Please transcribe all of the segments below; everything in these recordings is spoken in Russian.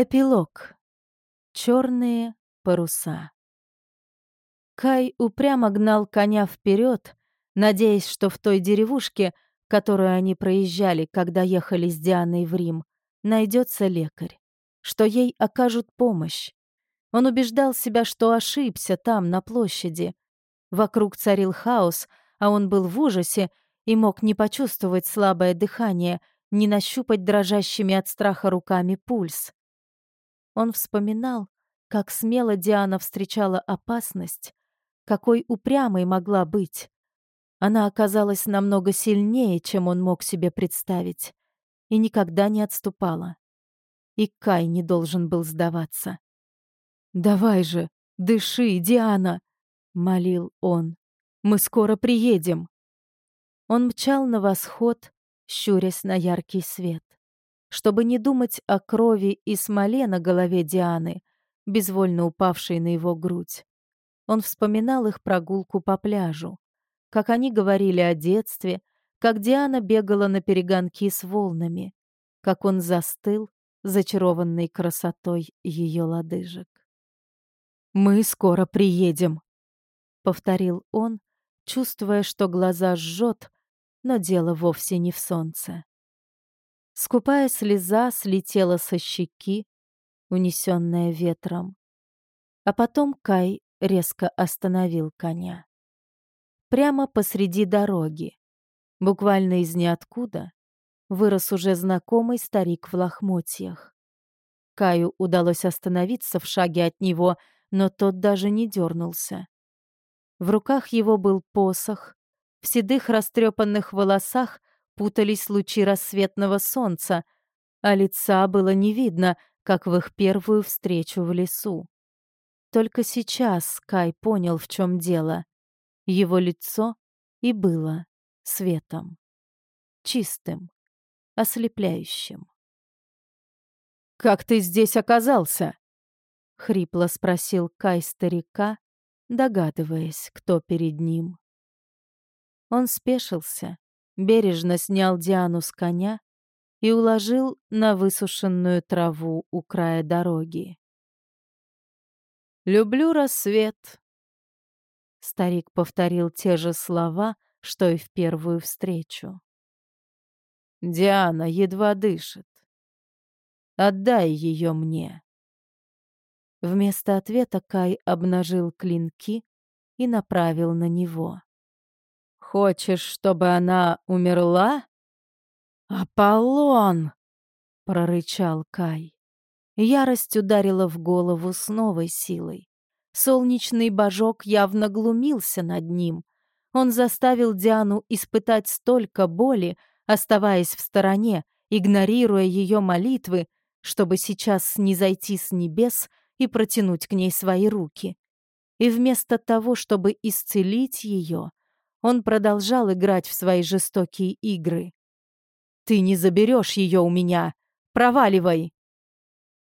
Эпилог. Черные паруса. Кай упрямо гнал коня вперед, надеясь, что в той деревушке, которую они проезжали, когда ехали с Дианой в Рим, найдется лекарь, что ей окажут помощь. Он убеждал себя, что ошибся там, на площади. Вокруг царил хаос, а он был в ужасе и мог не почувствовать слабое дыхание, не нащупать дрожащими от страха руками пульс. Он вспоминал, как смело Диана встречала опасность, какой упрямой могла быть. Она оказалась намного сильнее, чем он мог себе представить, и никогда не отступала. И Кай не должен был сдаваться. «Давай же, дыши, Диана!» — молил он. «Мы скоро приедем!» Он мчал на восход, щурясь на яркий свет чтобы не думать о крови и смоле на голове Дианы, безвольно упавшей на его грудь. Он вспоминал их прогулку по пляжу, как они говорили о детстве, как Диана бегала на перегонки с волнами, как он застыл, зачарованный красотой ее лодыжек. «Мы скоро приедем», — повторил он, чувствуя, что глаза жжет, но дело вовсе не в солнце. Скупая слеза слетела со щеки, унесенная ветром. А потом Кай резко остановил коня. Прямо посреди дороги, буквально из ниоткуда, вырос уже знакомый старик в лохмотьях. Каю удалось остановиться в шаге от него, но тот даже не дернулся. В руках его был посох, в седых растрепанных волосах путались лучи рассветного солнца, а лица было не видно, как в их первую встречу в лесу. Только сейчас Кай понял, в чем дело. Его лицо и было светом. Чистым, ослепляющим. «Как ты здесь оказался?» — хрипло спросил Кай старика, догадываясь, кто перед ним. Он спешился, бережно снял Диану с коня и уложил на высушенную траву у края дороги. «Люблю рассвет», — старик повторил те же слова, что и в первую встречу. «Диана едва дышит. Отдай ее мне». Вместо ответа Кай обнажил клинки и направил на него. Хочешь, чтобы она умерла? Аполлон! прорычал Кай. Ярость ударила в голову с новой силой. Солнечный божок явно глумился над ним. Он заставил Диану испытать столько боли, оставаясь в стороне, игнорируя ее молитвы, чтобы сейчас не зайти с небес и протянуть к ней свои руки. И вместо того, чтобы исцелить ее, он продолжал играть в свои жестокие игры. «Ты не заберешь ее у меня! Проваливай!»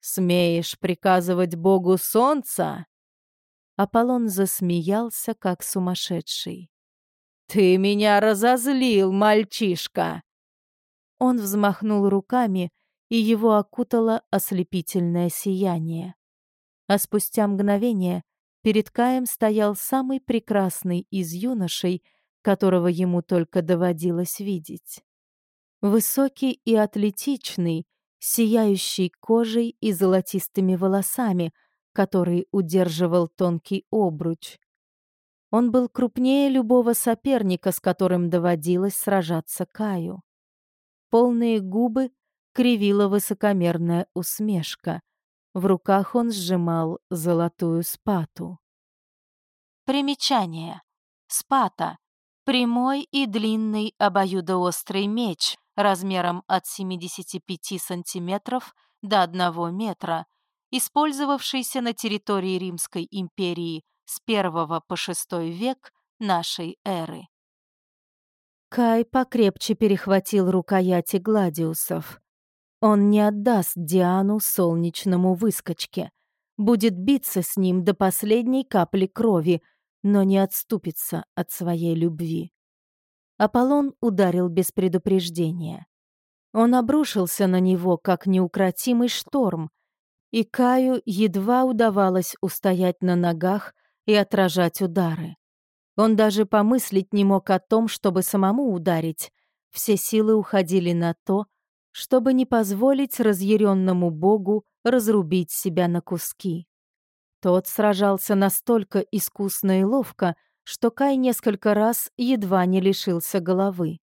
«Смеешь приказывать богу солнца?» Аполлон засмеялся, как сумасшедший. «Ты меня разозлил, мальчишка!» Он взмахнул руками, и его окутало ослепительное сияние. А спустя мгновение перед Каем стоял самый прекрасный из юношей, которого ему только доводилось видеть. Высокий и атлетичный, сияющий кожей и золотистыми волосами, который удерживал тонкий обруч. Он был крупнее любого соперника, с которым доводилось сражаться Каю. Полные губы кривила высокомерная усмешка. В руках он сжимал золотую спату. Примечание. Спата Прямой и длинный обоюдоострый меч размером от 75 сантиметров до 1 метра, использовавшийся на территории Римской империи с 1 по 6 век нашей эры. Кай покрепче перехватил рукояти гладиусов. Он не отдаст Диану солнечному выскочке, будет биться с ним до последней капли крови — но не отступится от своей любви. Аполлон ударил без предупреждения. Он обрушился на него, как неукротимый шторм, И Каю едва удавалось устоять на ногах и отражать удары. Он даже помыслить не мог о том, чтобы самому ударить. Все силы уходили на то, чтобы не позволить разъяренному богу разрубить себя на куски. Тот сражался настолько искусно и ловко, что Кай несколько раз едва не лишился головы.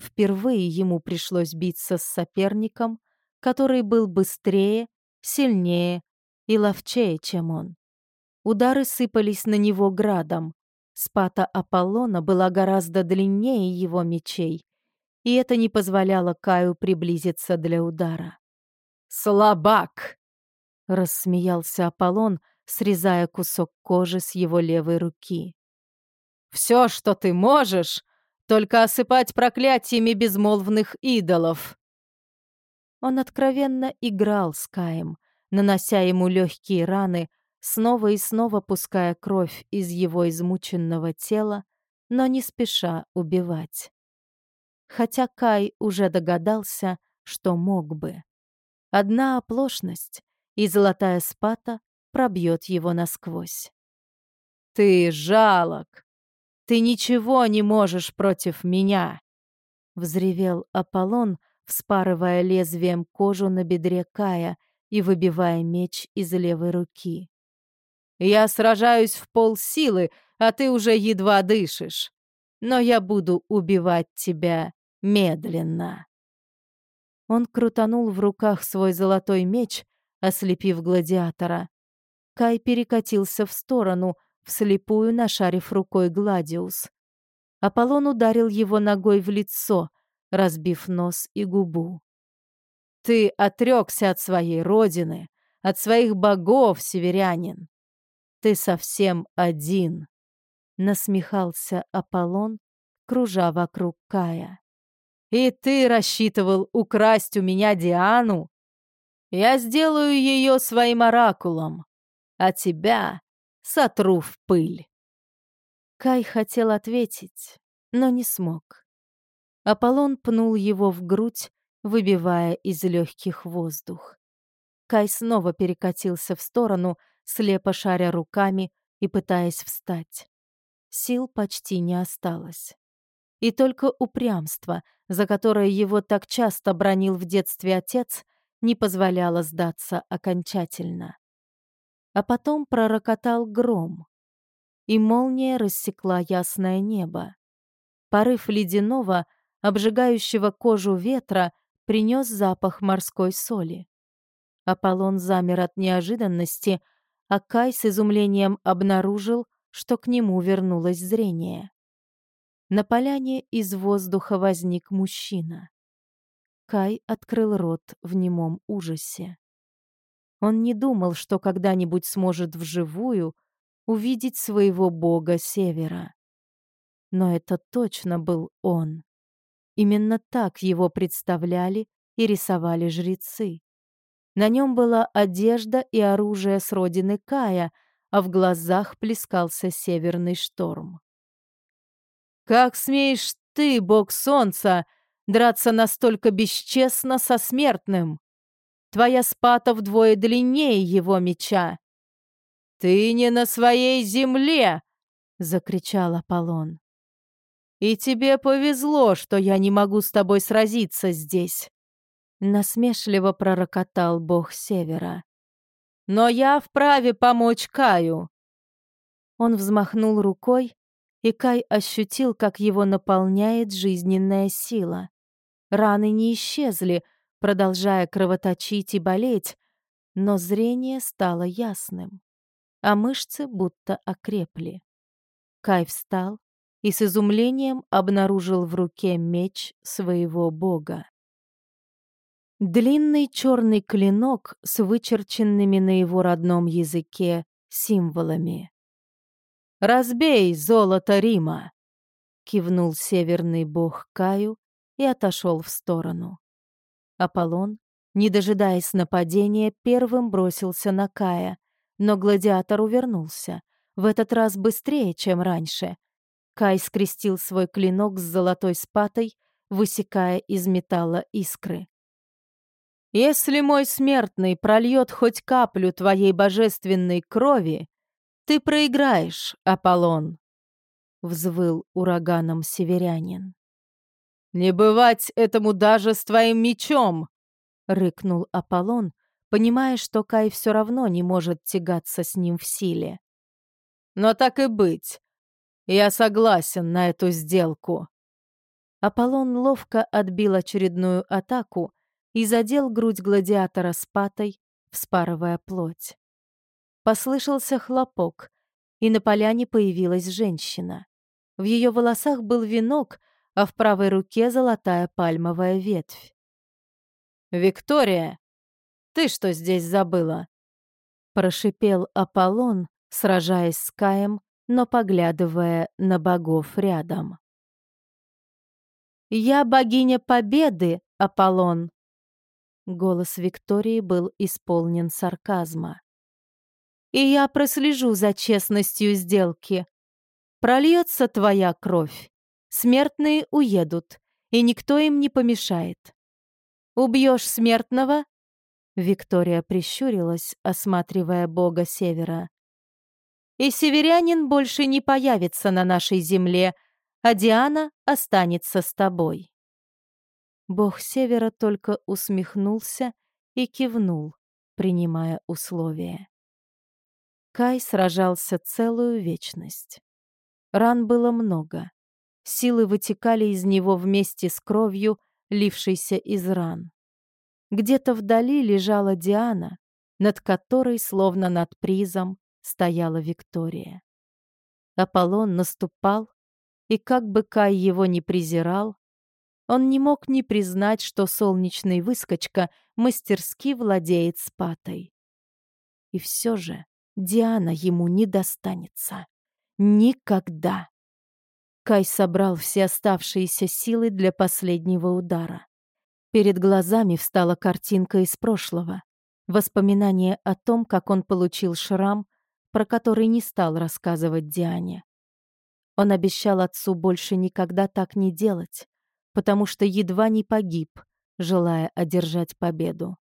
Впервые ему пришлось биться с соперником, который был быстрее, сильнее и ловчее, чем он. Удары сыпались на него градом. Спата Аполлона была гораздо длиннее его мечей, и это не позволяло Каю приблизиться для удара. «Слабак!» — рассмеялся Аполлон, срезая кусок кожи с его левой руки. «Все, что ты можешь, только осыпать проклятиями безмолвных идолов!» Он откровенно играл с Каем, нанося ему легкие раны, снова и снова пуская кровь из его измученного тела, но не спеша убивать. Хотя Кай уже догадался, что мог бы. Одна оплошность, и золотая спата пробьет его насквозь. «Ты жалок! Ты ничего не можешь против меня!» Взревел Аполлон, вспарывая лезвием кожу на бедре Кая и выбивая меч из левой руки. «Я сражаюсь в полсилы, а ты уже едва дышишь. Но я буду убивать тебя медленно». Он крутанул в руках свой золотой меч, ослепив гладиатора. Кай перекатился в сторону, вслепую нашарив рукой Гладиус. Аполлон ударил его ногой в лицо, разбив нос и губу. «Ты отрекся от своей родины, от своих богов, северянин. Ты совсем один», — насмехался Аполлон, кружа вокруг Кая. И ты рассчитывал украсть у меня Диану? Я сделаю ее своим оракулом, а тебя сотру в пыль. Кай хотел ответить, но не смог. Аполлон пнул его в грудь, выбивая из легких воздух. Кай снова перекатился в сторону, слепо шаря руками и пытаясь встать. Сил почти не осталось. И только упрямство, за которое его так часто бронил в детстве отец, не позволяло сдаться окончательно. А потом пророкотал гром, и молния рассекла ясное небо. Порыв ледяного, обжигающего кожу ветра, принес запах морской соли. Аполлон замер от неожиданности, а Кай с изумлением обнаружил, что к нему вернулось зрение. На поляне из воздуха возник мужчина. Кай открыл рот в немом ужасе. Он не думал, что когда-нибудь сможет вживую увидеть своего бога Севера. Но это точно был он. Именно так его представляли и рисовали жрецы. На нем была одежда и оружие с родины Кая, а в глазах плескался северный шторм. Как смеешь ты, бог солнца, драться настолько бесчестно со смертным? Твоя спата вдвое длиннее его меча. Ты не на своей земле, закричал Аполлон. И тебе повезло, что я не могу с тобой сразиться здесь. Насмешливо пророкотал бог севера. Но я вправе помочь Каю. Он взмахнул рукой, и Кай ощутил, как его наполняет жизненная сила. Раны не исчезли, продолжая кровоточить и болеть, но зрение стало ясным, а мышцы будто окрепли. Кай встал и с изумлением обнаружил в руке меч своего бога. Длинный черный клинок с вычерченными на его родном языке символами. «Разбей золото Рима!» — кивнул северный бог Каю и отошел в сторону. Аполлон, не дожидаясь нападения, первым бросился на Кая, но гладиатор увернулся, в этот раз быстрее, чем раньше. Кай скрестил свой клинок с золотой спатой, высекая из металла искры. «Если мой смертный прольет хоть каплю твоей божественной крови, ты проиграешь, Аполлон», — взвыл ураганом северянин. «Не бывать этому даже с твоим мечом!» — рыкнул Аполлон, понимая, что Кай все равно не может тягаться с ним в силе. «Но так и быть. Я согласен на эту сделку». Аполлон ловко отбил очередную атаку и задел грудь гладиатора с патой, вспарывая плоть. Послышался хлопок, и на поляне появилась женщина. В ее волосах был венок, а в правой руке золотая пальмовая ветвь. «Виктория, ты что здесь забыла?» Прошипел Аполлон, сражаясь с Каем, но поглядывая на богов рядом. «Я богиня победы, Аполлон!» Голос Виктории был исполнен сарказма. «И я прослежу за честностью сделки. Прольется твоя кровь, смертные уедут, и никто им не помешает. Убьешь смертного, Виктория прищурилась, осматривая бога севера. «И северянин больше не появится на нашей земле, а Диана останется с тобой». Бог севера только усмехнулся и кивнул, принимая условия. Кай сражался целую вечность. Ран было много. Силы вытекали из него вместе с кровью, лившейся из ран. Где-то вдали лежала Диана, над которой, словно над призом, стояла Виктория. Аполлон наступал, и как бы Кай его не презирал, он не мог не признать, что солнечный выскочка мастерски владеет спатой. И все же Диана ему не достанется. Никогда. Кай собрал все оставшиеся силы для последнего удара. Перед глазами встала картинка из прошлого. Воспоминание о том, как он получил шрам, про который не стал рассказывать Диане. Он обещал отцу больше никогда так не делать, потому что едва не погиб, желая одержать победу.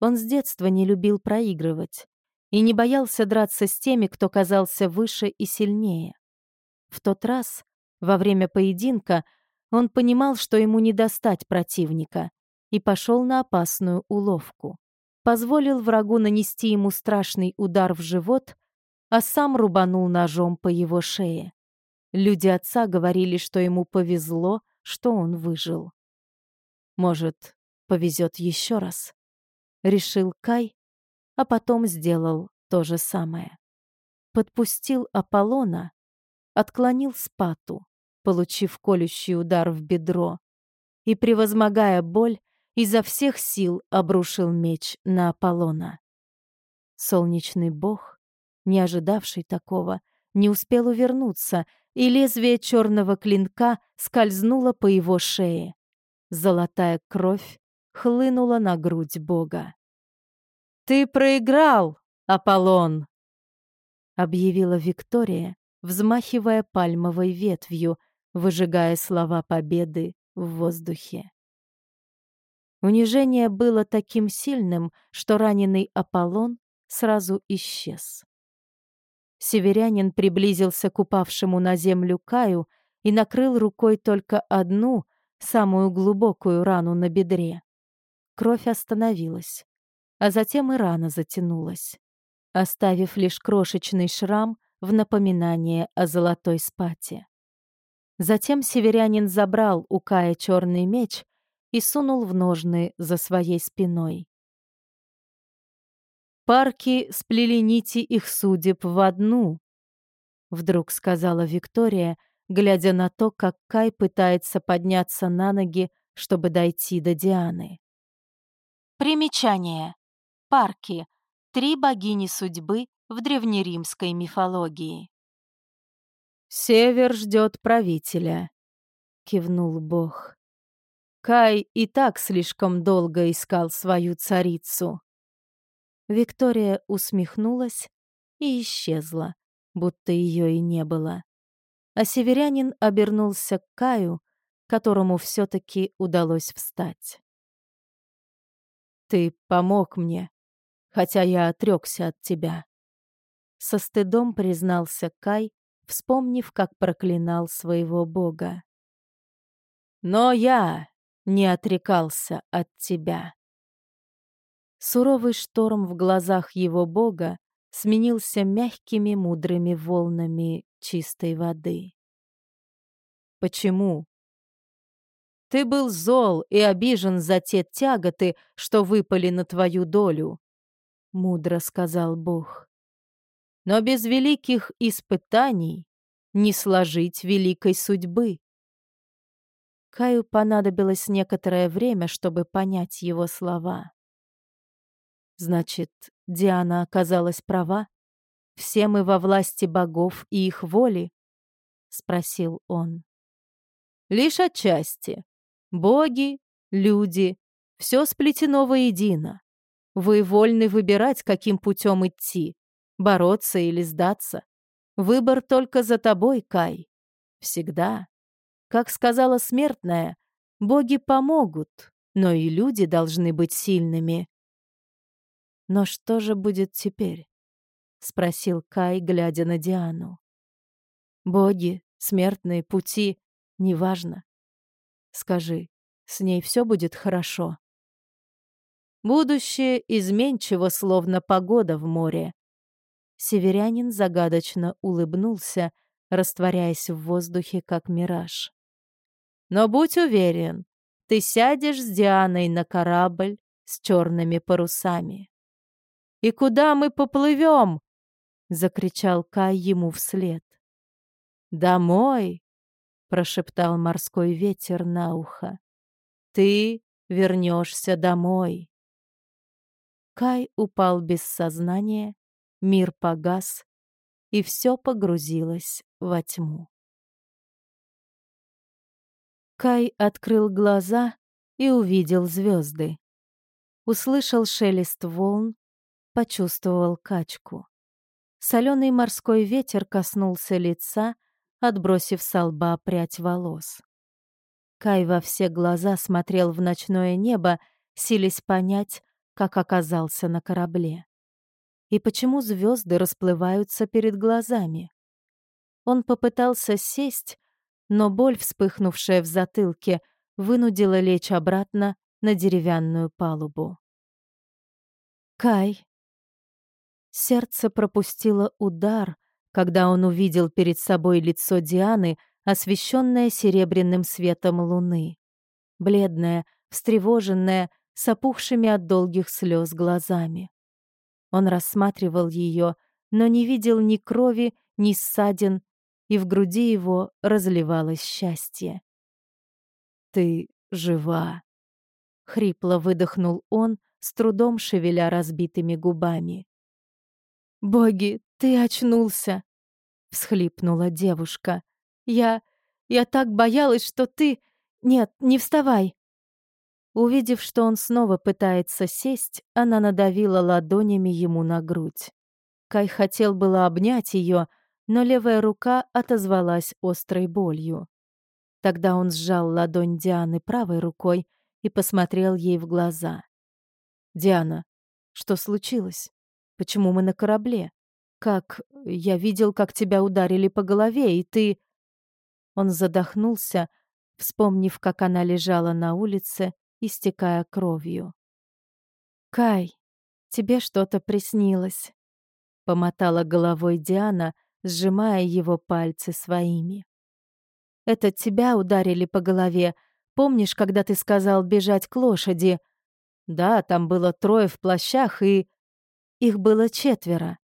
Он с детства не любил проигрывать и не боялся драться с теми, кто казался выше и сильнее. В тот раз, во время поединка, он понимал, что ему не достать противника, и пошел на опасную уловку. Позволил врагу нанести ему страшный удар в живот, а сам рубанул ножом по его шее. Люди отца говорили, что ему повезло, что он выжил. Может, повезет еще раз? Решил Кай, а потом сделал то же самое. Подпустил Аполлона, отклонил спату, получив колющий удар в бедро, и, превозмогая боль, изо всех сил обрушил меч на Аполлона. Солнечный бог, не ожидавший такого, не успел увернуться, и лезвие черного клинка скользнуло по его шее. Золотая кровь хлынула на грудь бога. «Ты проиграл, Аполлон!» — объявила Виктория, взмахивая пальмовой ветвью, выжигая слова победы в воздухе. Унижение было таким сильным, что раненый Аполлон сразу исчез. Северянин приблизился к упавшему на землю Каю и накрыл рукой только одну, самую глубокую рану на бедре. Кровь остановилась, а затем и рана затянулась, оставив лишь крошечный шрам в напоминание о золотой спате. Затем северянин забрал у Кая черный меч и сунул в ножны за своей спиной. «Парки сплели нити их судеб в одну», — вдруг сказала Виктория, глядя на то, как Кай пытается подняться на ноги, чтобы дойти до Дианы. Примечание. Парки. Три богини судьбы в древнеримской мифологии. «Север ждет правителя», — кивнул бог. Кай и так слишком долго искал свою царицу. Виктория усмехнулась и исчезла, будто ее и не было. А северянин обернулся к Каю, которому все-таки удалось встать. Ты помог мне, хотя я отрекся от тебя. Со стыдом признался Кай, вспомнив, как проклинал своего бога. Но я не отрекался от тебя. Суровый шторм в глазах его бога сменился мягкими мудрыми волнами чистой воды. Почему? Ты был зол и обижен за те тяготы, что выпали на твою долю, мудро сказал Бог. Но без великих испытаний не сложить великой судьбы. Каю понадобилось некоторое время, чтобы понять его слова. Значит, Диана оказалась права? Все мы во власти богов и их воли? Спросил он. Лишь отчасти. Боги, люди, все сплетено воедино. Вы вольны выбирать, каким путем идти, бороться или сдаться. Выбор только за тобой, Кай. Всегда. Как сказала смертная, боги помогут, но и люди должны быть сильными. Но что же будет теперь? спросил Кай, глядя на Диану. Боги, смертные пути, неважно. Скажи, с ней все будет хорошо. Будущее изменчиво, словно погода в море. Северянин загадочно улыбнулся, растворяясь в воздухе, как мираж. Но будь уверен, ты сядешь с Дианой на корабль с черными парусами. «И куда мы поплывем?» — закричал Кай ему вслед. «Домой!» — прошептал морской ветер на ухо. «Ты вернешься домой!» Кай упал без сознания, мир погас, и все погрузилось во тьму. Кай открыл глаза и увидел звезды. Услышал шелест волн, почувствовал качку. Соленый морской ветер коснулся лица, отбросив с лба прядь волос. Кай во все глаза смотрел в ночное небо, силясь понять, как оказался на корабле. И почему звезды расплываются перед глазами? Он попытался сесть, но боль, вспыхнувшая в затылке, вынудила лечь обратно на деревянную палубу. «Кай!» Сердце пропустило удар, когда он увидел перед собой лицо Дианы, освещенное серебряным светом луны. Бледная, встревоженная, с опухшими от долгих слез глазами. Он рассматривал ее, но не видел ни крови, ни ссадин, и в груди его разливалось счастье. «Ты жива!» — хрипло выдохнул он, с трудом шевеля разбитыми губами. «Боги, ты очнулся!» — всхлипнула девушка. «Я... я так боялась, что ты... Нет, не вставай!» Увидев, что он снова пытается сесть, она надавила ладонями ему на грудь. Кай хотел было обнять ее, но левая рука отозвалась острой болью. Тогда он сжал ладонь Дианы правой рукой и посмотрел ей в глаза. «Диана, что случилось? Почему мы на корабле? Как... Я видел, как тебя ударили по голове, и ты...» Он задохнулся, вспомнив, как она лежала на улице, истекая кровью. «Кай, тебе что-то приснилось», — помотала головой Диана, сжимая его пальцы своими. «Это тебя ударили по голове. Помнишь, когда ты сказал бежать к лошади? Да, там было трое в плащах, и... Их было четверо.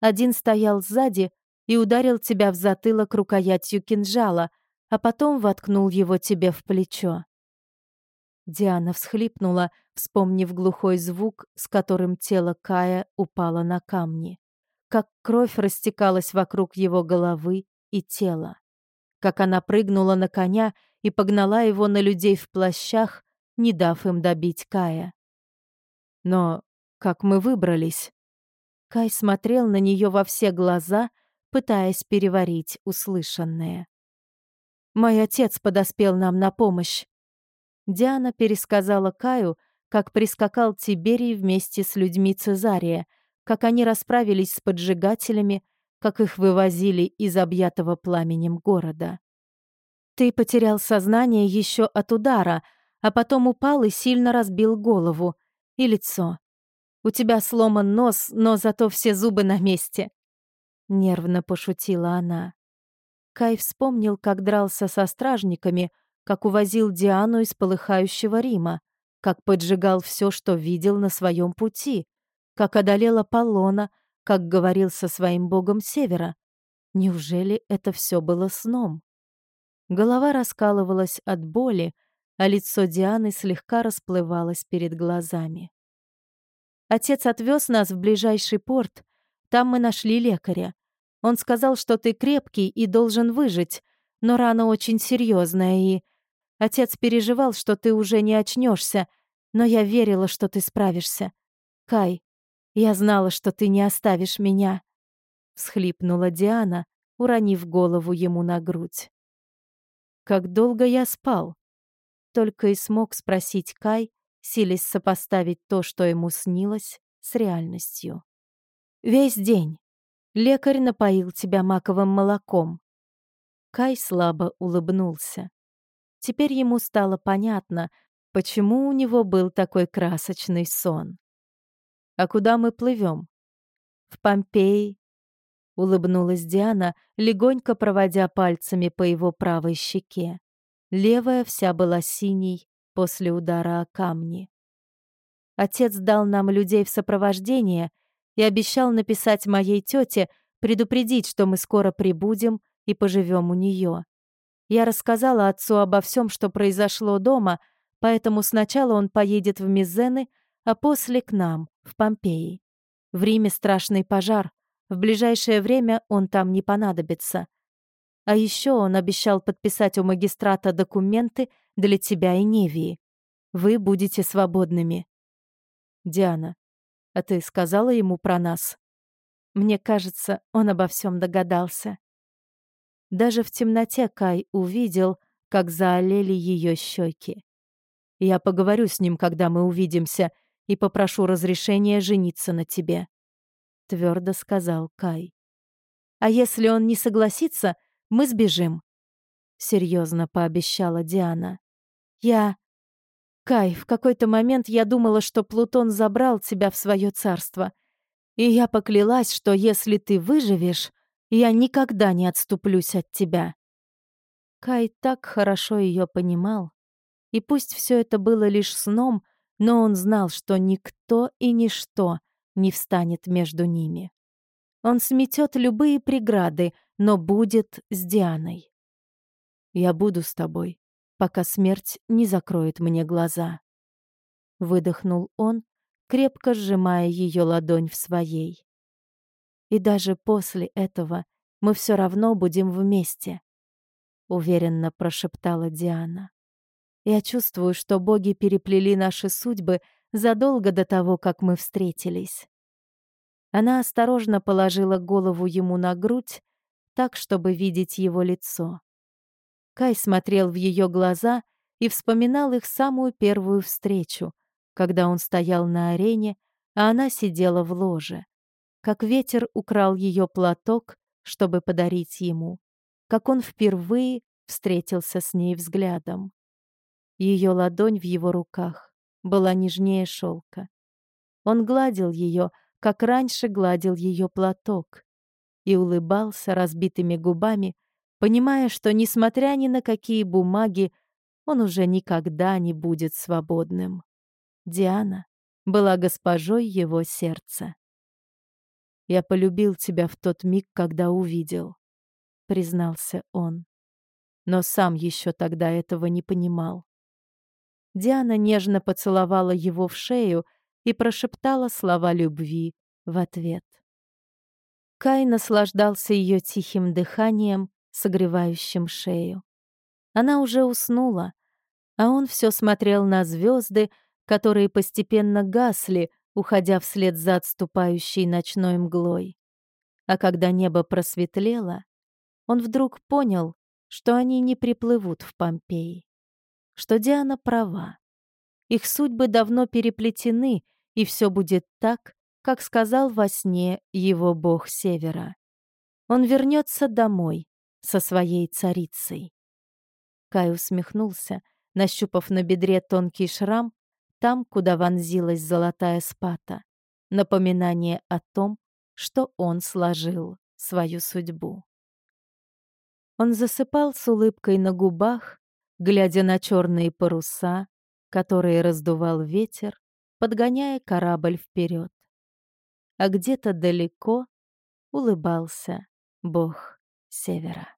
Один стоял сзади и ударил тебя в затылок рукоятью кинжала, а потом воткнул его тебе в плечо. Диана всхлипнула, вспомнив глухой звук, с которым тело Кая упало на камни как кровь растекалась вокруг его головы и тела, как она прыгнула на коня и погнала его на людей в плащах, не дав им добить Кая. Но как мы выбрались? Кай смотрел на нее во все глаза, пытаясь переварить услышанное. «Мой отец подоспел нам на помощь». Диана пересказала Каю, как прискакал Тиберий вместе с людьми Цезария, как они расправились с поджигателями, как их вывозили из объятого пламенем города. Ты потерял сознание еще от удара, а потом упал и сильно разбил голову и лицо. У тебя сломан нос, но зато все зубы на месте. Нервно пошутила она. Кай вспомнил, как дрался со стражниками, как увозил Диану из полыхающего Рима, как поджигал все, что видел на своем пути, как одолел Аполлона, как говорил со своим богом Севера. Неужели это все было сном? Голова раскалывалась от боли, а лицо Дианы слегка расплывалось перед глазами. Отец отвез нас в ближайший порт. Там мы нашли лекаря. Он сказал, что ты крепкий и должен выжить, но рана очень серьезная, и... Отец переживал, что ты уже не очнешься, но я верила, что ты справишься. Кай, я знала, что ты не оставишь меня. Всхлипнула Диана, уронив голову ему на грудь. Как долго я спал? Только и смог спросить Кай, силясь сопоставить то, что ему снилось, с реальностью. Весь день. Лекарь напоил тебя маковым молоком. Кай слабо улыбнулся. Теперь ему стало понятно, почему у него был такой красочный сон. «А куда мы плывем?» «В Помпеи», — улыбнулась Диана, легонько проводя пальцами по его правой щеке. Левая вся была синей после удара о камни. Отец дал нам людей в сопровождение и обещал написать моей тете, предупредить, что мы скоро прибудем и поживем у нее. Я рассказала отцу обо всем, что произошло дома, поэтому сначала он поедет в Мизены, а после к нам, в Помпеи. В Риме страшный пожар. В ближайшее время он там не понадобится. А еще он обещал подписать у магистрата документы для тебя и Невии. Вы будете свободными. Диана, а ты сказала ему про нас? Мне кажется, он обо всем догадался. Даже в темноте Кай увидел, как заолели ее щеки. Я поговорю с ним, когда мы увидимся, и попрошу разрешения жениться на тебе, твердо сказал Кай. А если он не согласится, мы сбежим», — серьезно пообещала Диана. «Я...» «Кай, в какой-то момент я думала, что Плутон забрал тебя в свое царство. И я поклялась, что если ты выживешь, я никогда не отступлюсь от тебя». Кай так хорошо ее понимал. И пусть все это было лишь сном, но он знал, что никто и ничто не встанет между ними. Он сметет любые преграды, но будет с Дианой. «Я буду с тобой, пока смерть не закроет мне глаза», — выдохнул он, крепко сжимая ее ладонь в своей. «И даже после этого мы все равно будем вместе», — уверенно прошептала Диана. «Я чувствую, что боги переплели наши судьбы задолго до того, как мы встретились». Она осторожно положила голову ему на грудь, так, чтобы видеть его лицо. Кай смотрел в ее глаза и вспоминал их самую первую встречу, когда он стоял на арене, а она сидела в ложе. Как ветер украл ее платок, чтобы подарить ему. Как он впервые встретился с ней взглядом. Ее ладонь в его руках была нежнее шелка. Он гладил ее, как раньше гладил ее платок и улыбался разбитыми губами, понимая, что, несмотря ни на какие бумаги, он уже никогда не будет свободным. Диана была госпожой его сердца. «Я полюбил тебя в тот миг, когда увидел», — признался он. Но сам еще тогда этого не понимал. Диана нежно поцеловала его в шею и прошептала слова любви в ответ. Кай наслаждался ее тихим дыханием, согревающим шею. Она уже уснула, а он все смотрел на звезды, которые постепенно гасли, уходя вслед за отступающей ночной мглой. А когда небо просветлело, он вдруг понял, что они не приплывут в Помпеи, что Диана права. Их судьбы давно переплетены, и все будет так, как сказал во сне его бог Севера. Он вернется домой со своей царицей. Кай усмехнулся, нащупав на бедре тонкий шрам, там, куда вонзилась золотая спата, напоминание о том, что он сложил свою судьбу. Он засыпал с улыбкой на губах, глядя на черные паруса, которые раздувал ветер, подгоняя корабль вперед. А где-то далеко улыбался бог севера.